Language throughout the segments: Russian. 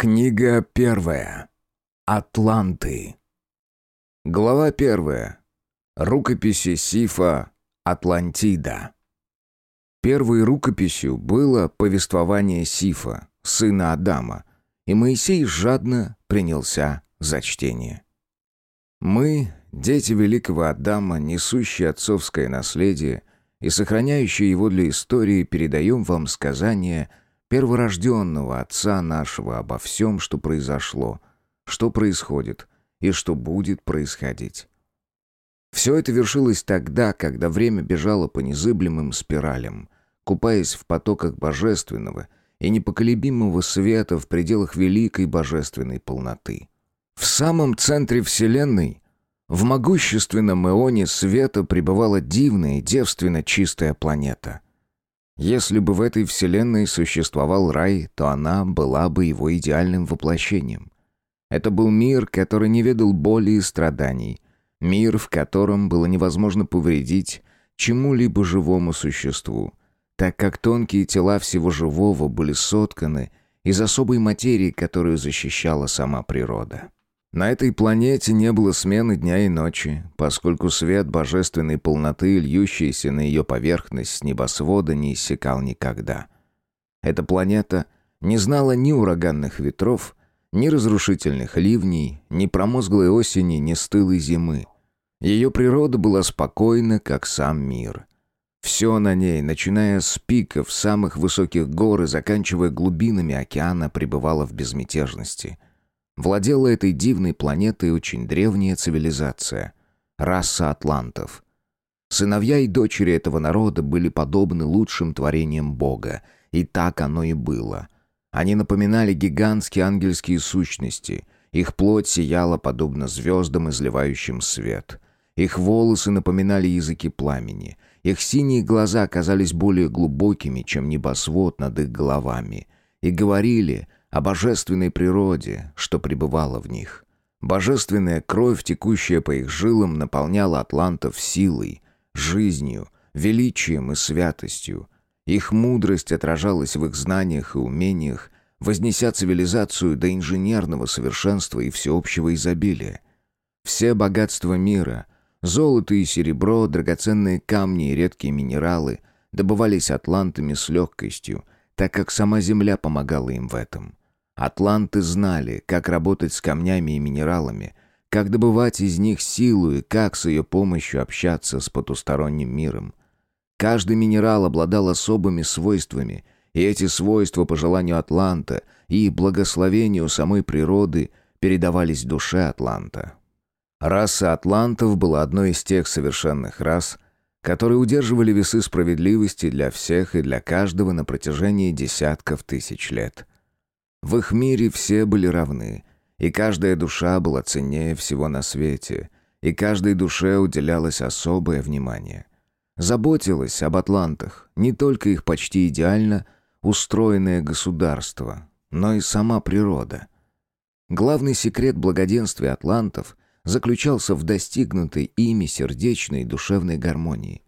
Книга первая. Атланты. Глава первая. Рукописи Сифа «Атлантида». Первой рукописью было повествование Сифа, сына Адама, и Моисей жадно принялся за чтение. Мы, дети великого Адама, несущие отцовское наследие и сохраняющие его для истории, передаем вам сказания – перворожденного Отца нашего обо всем, что произошло, что происходит и что будет происходить. Все это вершилось тогда, когда время бежало по незыблемым спиралям, купаясь в потоках божественного и непоколебимого света в пределах великой божественной полноты. В самом центре Вселенной, в могущественном эоне света пребывала дивная, девственно чистая планета — если бы в этой вселенной существовал рай, то она была бы его идеальным воплощением. Это был мир, который не ведал боли и страданий, мир, в котором было невозможно повредить чему-либо живому существу, так как тонкие тела всего живого были сотканы из особой материи, которую защищала сама природа. На этой планете не было смены дня и ночи, поскольку свет божественной полноты, льющийся на ее поверхность с небосвода, не иссякал никогда. Эта планета не знала ни ураганных ветров, ни разрушительных ливней, ни промозглой осени, ни стылой зимы. Ее природа была спокойна, как сам мир. Все на ней, начиная с пиков самых высоких гор и заканчивая глубинами океана, пребывало в безмятежности – Владела этой дивной планетой очень древняя цивилизация – раса атлантов. Сыновья и дочери этого народа были подобны лучшим творениям Бога, и так оно и было. Они напоминали гигантские ангельские сущности, их плоть сияла подобно звездам, изливающим свет. Их волосы напоминали языки пламени, их синие глаза казались более глубокими, чем небосвод над их головами, и говорили – о божественной природе, что пребывало в них. Божественная кровь, текущая по их жилам, наполняла атлантов силой, жизнью, величием и святостью. Их мудрость отражалась в их знаниях и умениях, вознеся цивилизацию до инженерного совершенства и всеобщего изобилия. Все богатства мира, золото и серебро, драгоценные камни и редкие минералы добывались атлантами с легкостью, так как сама Земля помогала им в этом. Атланты знали, как работать с камнями и минералами, как добывать из них силу и как с ее помощью общаться с потусторонним миром. Каждый минерал обладал особыми свойствами, и эти свойства по желанию Атланта и благословению самой природы передавались душе Атланта. Раса атлантов была одной из тех совершенных рас, которые удерживали весы справедливости для всех и для каждого на протяжении десятков тысяч лет. В их мире все были равны, и каждая душа была ценнее всего на свете, и каждой душе уделялось особое внимание. Заботилось об атлантах не только их почти идеально устроенное государство, но и сама природа. Главный секрет благоденствия атлантов заключался в достигнутой ими сердечной и душевной гармонии.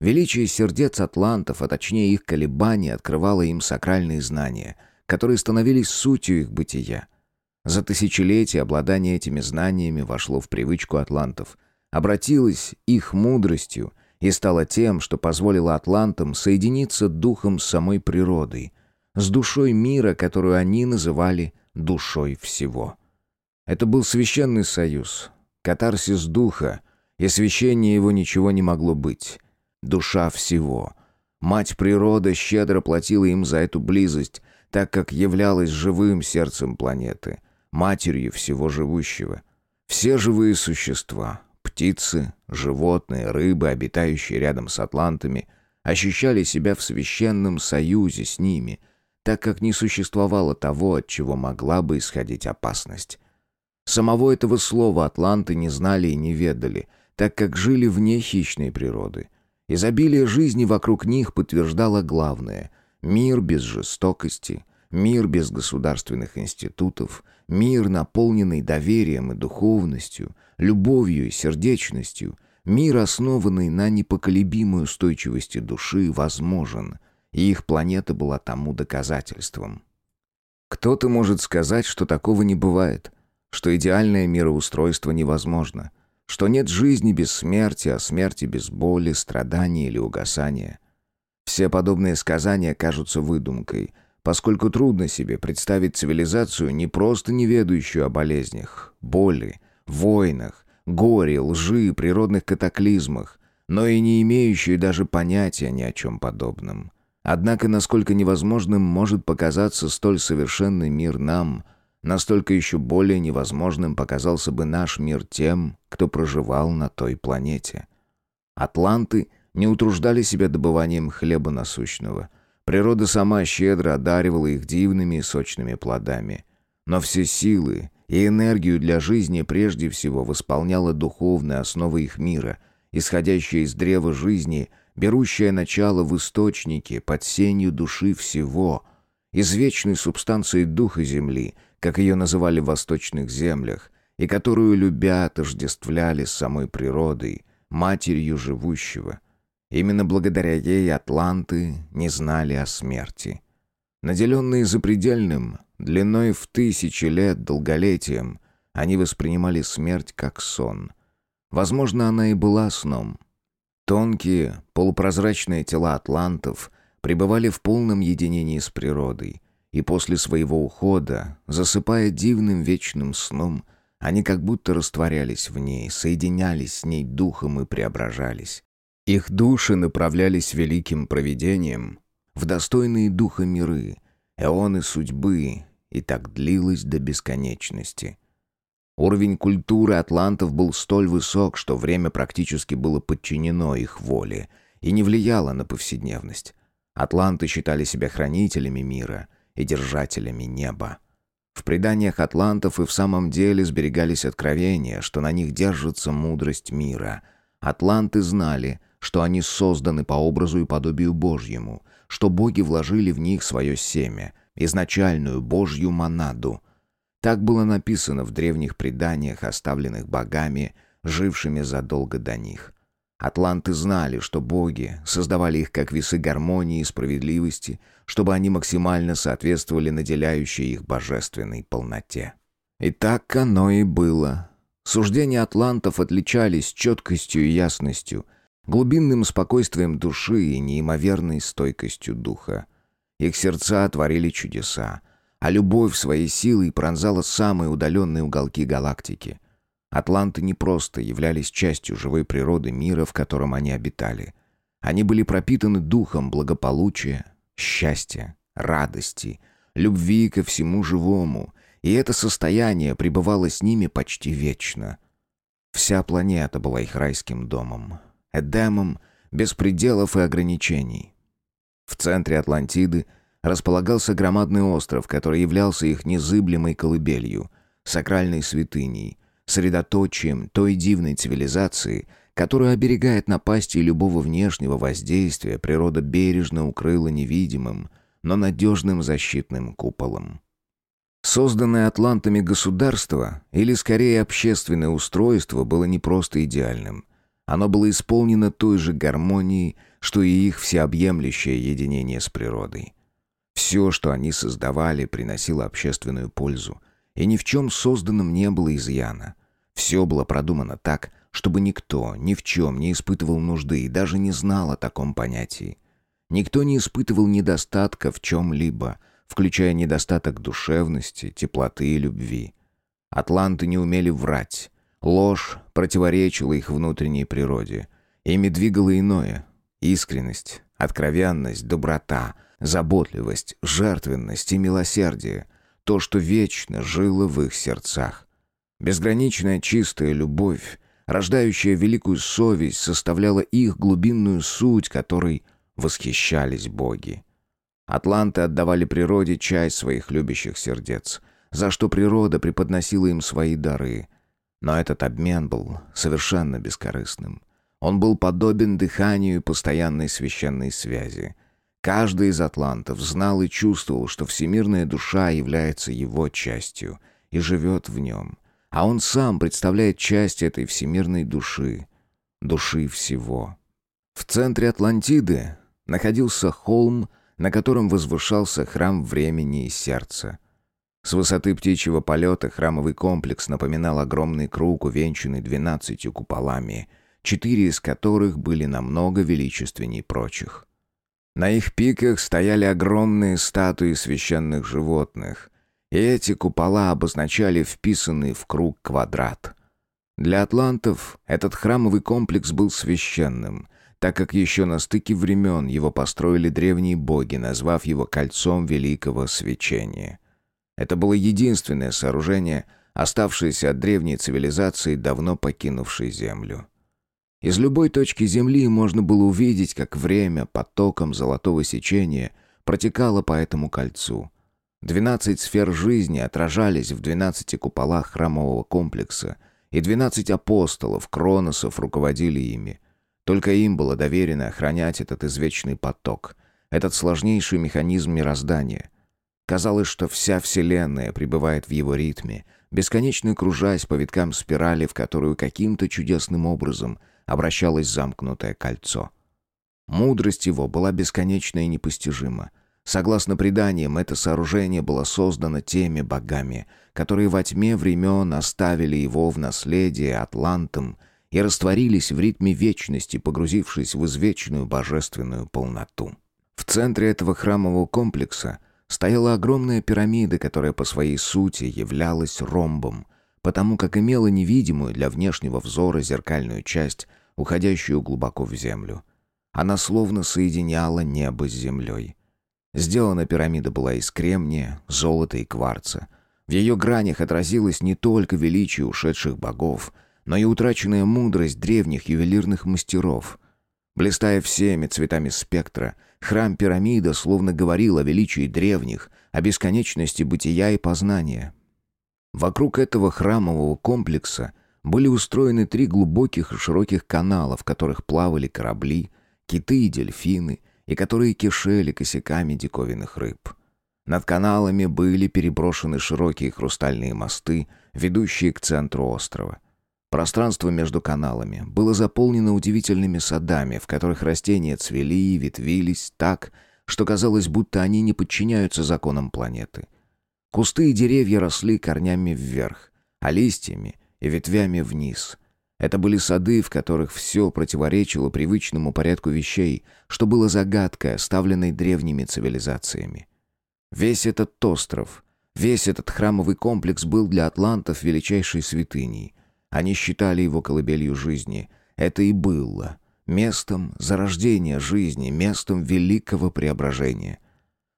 Величие сердец атлантов, а точнее их колебания, открывало им сакральные знания – которые становились сутью их бытия. За тысячелетия обладание этими знаниями вошло в привычку атлантов, обратилось их мудростью и стало тем, что позволило атлантам соединиться духом с самой природой, с душой мира, которую они называли душой всего. Это был священный союз, катарсис духа, и священие его ничего не могло быть. Душа всего. Мать природа щедро платила им за эту близость, так как являлась живым сердцем планеты, матерью всего живущего. Все живые существа, птицы, животные, рыбы, обитающие рядом с атлантами, ощущали себя в священном союзе с ними, так как не существовало того, от чего могла бы исходить опасность. Самого этого слова атланты не знали и не ведали, так как жили вне хищной природы. Изобилие жизни вокруг них подтверждало главное Мир без жестокости, мир без государственных институтов, мир, наполненный доверием и духовностью, любовью и сердечностью, мир, основанный на непоколебимой устойчивости души, возможен, и их планета была тому доказательством. Кто-то может сказать, что такого не бывает, что идеальное мироустройство невозможно, что нет жизни без смерти, а смерти без боли, страдания или угасания. Все подобные сказания кажутся выдумкой, поскольку трудно себе представить цивилизацию, не просто не ведающую о болезнях, боли, войнах, горе, лжи, природных катаклизмах, но и не имеющую даже понятия ни о чем подобном. Однако, насколько невозможным может показаться столь совершенный мир нам, настолько еще более невозможным показался бы наш мир тем, кто проживал на той планете. Атланты не утруждали себя добыванием хлеба насущного. Природа сама щедро одаривала их дивными и сочными плодами. Но все силы и энергию для жизни прежде всего восполняла духовная основа их мира, исходящая из древа жизни – берущая начало в источнике, под сенью души всего, из вечной субстанции духа земли, как ее называли в восточных землях, и которую любя отождествляли с самой природой, матерью живущего. Именно благодаря ей атланты не знали о смерти. Наделенные запредельным, длиной в тысячи лет долголетием, они воспринимали смерть как сон. Возможно, она и была сном — Тонкие, полупрозрачные тела атлантов пребывали в полном единении с природой, и после своего ухода, засыпая дивным вечным сном, они как будто растворялись в ней, соединялись с ней духом и преображались. Их души направлялись великим провидением в достойные духа миры, эоны судьбы, и так длилось до бесконечности. Уровень культуры атлантов был столь высок, что время практически было подчинено их воле и не влияло на повседневность. Атланты считали себя хранителями мира и держателями неба. В преданиях атлантов и в самом деле сберегались откровения, что на них держится мудрость мира. Атланты знали, что они созданы по образу и подобию Божьему, что боги вложили в них свое семя, изначальную Божью монаду — так было написано в древних преданиях, оставленных богами, жившими задолго до них. Атланты знали, что боги создавали их как весы гармонии и справедливости, чтобы они максимально соответствовали наделяющей их божественной полноте. И так оно и было. Суждения атлантов отличались четкостью и ясностью, глубинным спокойствием души и неимоверной стойкостью духа. Их сердца творили чудеса, а любовь своей силой пронзала самые удаленные уголки галактики. Атланты не просто являлись частью живой природы мира, в котором они обитали. Они были пропитаны духом благополучия, счастья, радости, любви ко всему живому, и это состояние пребывало с ними почти вечно. Вся планета была их райским домом, Эдемом без пределов и ограничений. В центре Атлантиды – располагался громадный остров, который являлся их незыблемой колыбелью, сакральной святыней, средоточием той дивной цивилизации, которая оберегает напасти любого внешнего воздействия, природа бережно укрыла невидимым, но надежным защитным куполом. Созданное атлантами государство, или скорее общественное устройство, было не просто идеальным. Оно было исполнено той же гармонией, что и их всеобъемлющее единение с природой. Все, что они создавали, приносило общественную пользу, и ни в чем созданном не было изъяна. Все было продумано так, чтобы никто ни в чем не испытывал нужды и даже не знал о таком понятии. Никто не испытывал недостатка в чем-либо, включая недостаток душевности, теплоты и любви. Атланты не умели врать. Ложь противоречила их внутренней природе. Ими двигало иное — искренность, откровенность, доброта — заботливость, жертвенность и милосердие, то, что вечно жило в их сердцах. Безграничная чистая любовь, рождающая великую совесть, составляла их глубинную суть, которой восхищались боги. Атланты отдавали природе часть своих любящих сердец, за что природа преподносила им свои дары. Но этот обмен был совершенно бескорыстным. Он был подобен дыханию постоянной священной связи — Каждый из атлантов знал и чувствовал, что всемирная душа является его частью и живет в нем, а он сам представляет часть этой всемирной души, души всего. В центре Атлантиды находился холм, на котором возвышался храм времени и сердца. С высоты птичьего полета храмовый комплекс напоминал огромный круг, увенчанный двенадцатью куполами, четыре из которых были намного величественней прочих. На их пиках стояли огромные статуи священных животных, и эти купола обозначали вписанный в круг квадрат. Для атлантов этот храмовый комплекс был священным, так как еще на стыке времен его построили древние боги, назвав его кольцом великого свечения. Это было единственное сооружение, оставшееся от древней цивилизации, давно покинувшей Землю. Из любой точки Земли можно было увидеть, как время потоком золотого сечения протекало по этому кольцу. Двенадцать сфер жизни отражались в двенадцати куполах храмового комплекса, и двенадцать апостолов, кроносов руководили ими. Только им было доверено охранять этот извечный поток, этот сложнейший механизм мироздания. Казалось, что вся Вселенная пребывает в его ритме, бесконечно кружась по виткам спирали, в которую каким-то чудесным образом обращалось замкнутое кольцо. Мудрость его была бесконечна и непостижима. Согласно преданиям, это сооружение было создано теми богами, которые во тьме времен оставили его в наследие атлантам и растворились в ритме вечности, погрузившись в извечную божественную полноту. В центре этого храмового комплекса стояла огромная пирамида, которая по своей сути являлась ромбом, потому как имела невидимую для внешнего взора зеркальную часть, уходящую глубоко в землю. Она словно соединяла небо с землей. Сделана пирамида была из кремния, золота и кварца. В ее гранях отразилось не только величие ушедших богов — но и утраченная мудрость древних ювелирных мастеров. Блистая всеми цветами спектра, храм-пирамида словно говорил о величии древних, о бесконечности бытия и познания. Вокруг этого храмового комплекса были устроены три глубоких и широких канала, в которых плавали корабли, киты и дельфины, и которые кишели косяками диковинных рыб. Над каналами были переброшены широкие хрустальные мосты, ведущие к центру острова. Пространство между каналами было заполнено удивительными садами, в которых растения цвели и ветвились так, что казалось, будто они не подчиняются законам планеты. Кусты и деревья росли корнями вверх, а листьями и ветвями вниз. Это были сады, в которых все противоречило привычному порядку вещей, что было загадкой, оставленной древними цивилизациями. Весь этот остров, весь этот храмовый комплекс был для атлантов величайшей святыней, они считали его колыбелью жизни. Это и было местом зарождения жизни, местом великого преображения.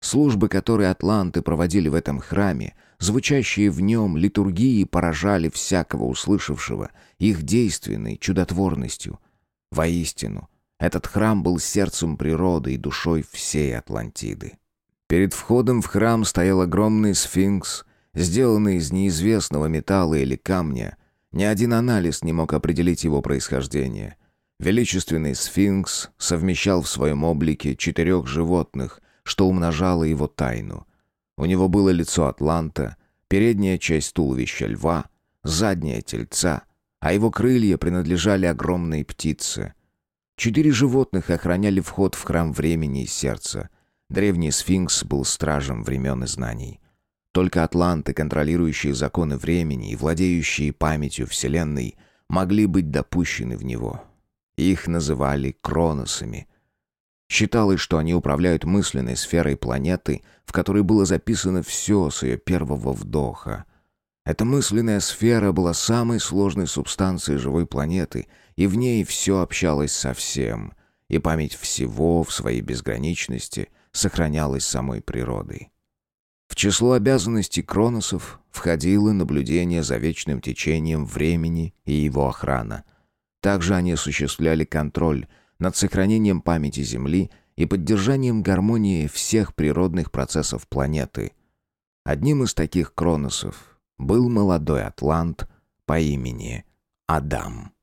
Службы, которые атланты проводили в этом храме, звучащие в нем литургии, поражали всякого услышавшего их действенной чудотворностью. Воистину, этот храм был сердцем природы и душой всей Атлантиды. Перед входом в храм стоял огромный сфинкс, сделанный из неизвестного металла или камня, ни один анализ не мог определить его происхождение. Величественный сфинкс совмещал в своем облике четырех животных, что умножало его тайну. У него было лицо атланта, передняя часть туловища льва, задняя тельца, а его крылья принадлежали огромной птице. Четыре животных охраняли вход в храм времени и сердца. Древний сфинкс был стражем времен и знаний. Только атланты, контролирующие законы времени и владеющие памятью Вселенной, могли быть допущены в него. Их называли кроносами. Считалось, что они управляют мысленной сферой планеты, в которой было записано все с ее первого вдоха. Эта мысленная сфера была самой сложной субстанцией живой планеты, и в ней все общалось со всем, и память всего в своей безграничности сохранялась самой природой. В число обязанностей Кроносов входило наблюдение за вечным течением времени и его охрана. Также они осуществляли контроль над сохранением памяти Земли и поддержанием гармонии всех природных процессов планеты. Одним из таких Кроносов был молодой атлант по имени Адам.